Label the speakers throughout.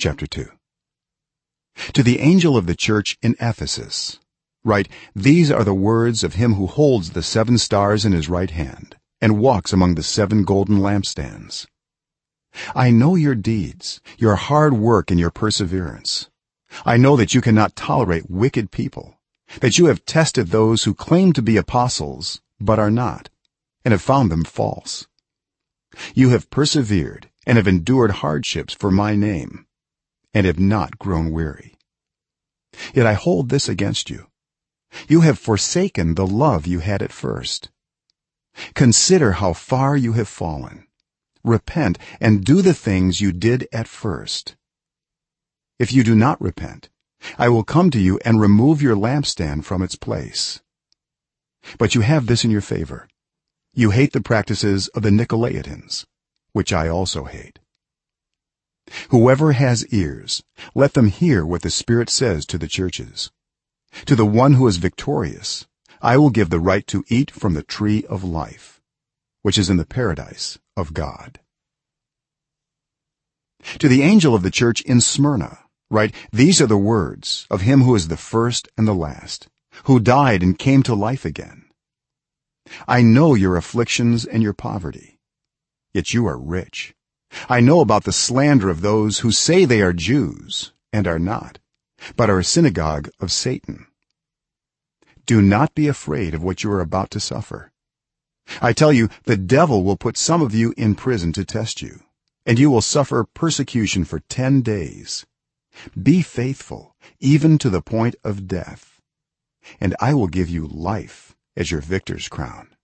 Speaker 1: chapter 2 to the angel of the church in ephesus write these are the words of him who holds the seven stars in his right hand and walks among the seven golden lampstands. I know your deeds your hard work and your perseverance. I know that you cannot tolerate wicked people that you have tested those who claim to be apostles but are not and have found them false. You have persevered and have endured hardships for my name and have not grown weary. Yet i hold this against you. You have forsaken the love you had at first. Consider how far you have fallen. Repent and do the things you did at first. If you do not repent i will come to you and remove your lampstand from its place. But you have this in your favor. You hate the practices of the nicolaitans which i also hate whoever has ears let them hear what the spirit says to the churches. To the one who is victorious i will give the right to eat from the tree of life which is in the paradise of god. To the angel of the church in smyrna write these are the words of him who is the first and the last who died and came to life again. I know your afflictions and your poverty yet you are rich i know about the slander of those who say they are jews and are not but are a synagogue of satan. Do not be afraid of what you are about to suffer. I tell you the devil will put some of you in prison to test you and you will suffer persecution for 10 days. Be faithful even to the point of death and i will give you life as your victor's crown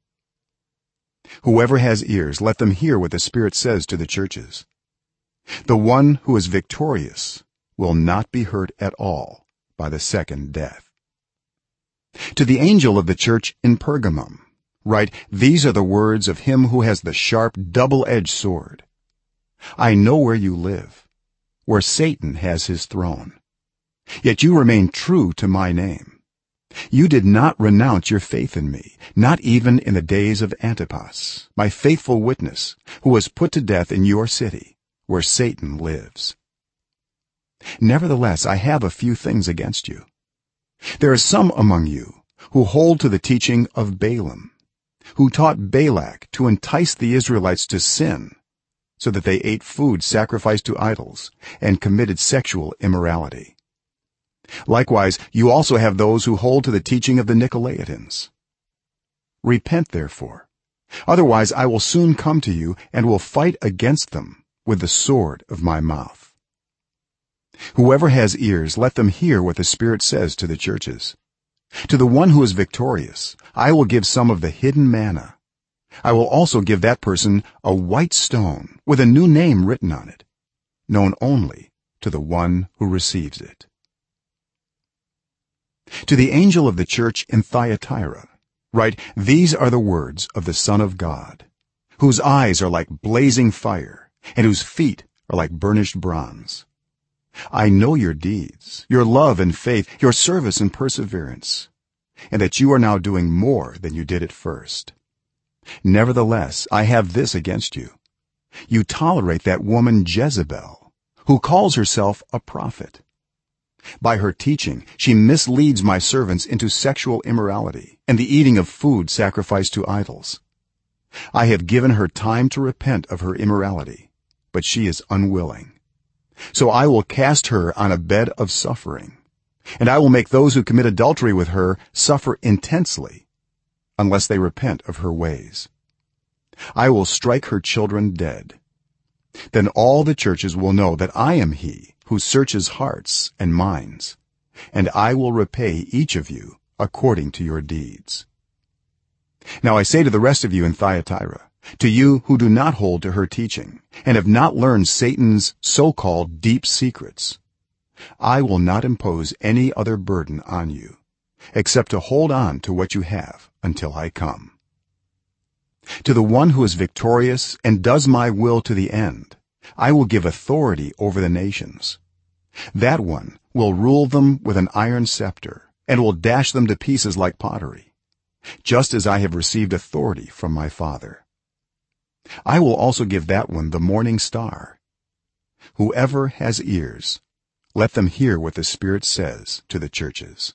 Speaker 1: whoever has ears let them hear what the spirit says to the churches. The one who is victorious will not be hurt at all by the second death. To the angel of the church in pergamum write these are the words of him who has the sharp double-edged sword. I know where you live where satan has his throne. Yet you remain true to my name you did not renounce your faith in me not even in the days of antipas my faithful witness who was put to death in your city where satan lives. Nevertheless i have a few things against you. There are some among you who hold to the teaching of balaam who taught balak to entice the israelites to sin so that they ate food sacrificed to idols and committed sexual immorality likewise you also have those who hold to the teaching of the nicolaitans. Repent therefore. Otherwise i will soon come to you and will fight against them with the sword of my mouth. Whoever has ears let them hear what the spirit says to the churches. To the one who is victorious i will give some of the hidden manna. I will also give that person a white stone with a new name written on it known only to the one who receives it to the angel of the church in thyatira write these are the words of the son of god whose eyes are like blazing fire and whose feet are like burnished bronze. I know your deeds your love and faith your service and perseverance and that you are now doing more than you did at first. Nevertheless i have this against you. You tolerate that woman jezebel who calls herself a prophet by her teaching she misleads my servants into sexual immorality and the eating of food sacrificed to idols. I have given her time to repent of her immorality but she is unwilling. So i will cast her on a bed of suffering and i will make those who commit adultery with her suffer intensely unless they repent of her ways. I will strike her children dead. Then all the churches will know that i am he who searches hearts and minds and i will repay each of you according to your deeds. Now i say to the rest of you in thyatira to you who do not hold to her teaching and have not learned satan's so-called deep secrets i will not impose any other burden on you except to hold on to what you have until i come. To the one who is victorious and does my will to the end i will give authority over the nations. That one will rule them with an iron scepter and will dash them to pieces like pottery just as i have received authority from my father. I will also give that one the morning star. Whoever has ears let them hear what the spirit says to the churches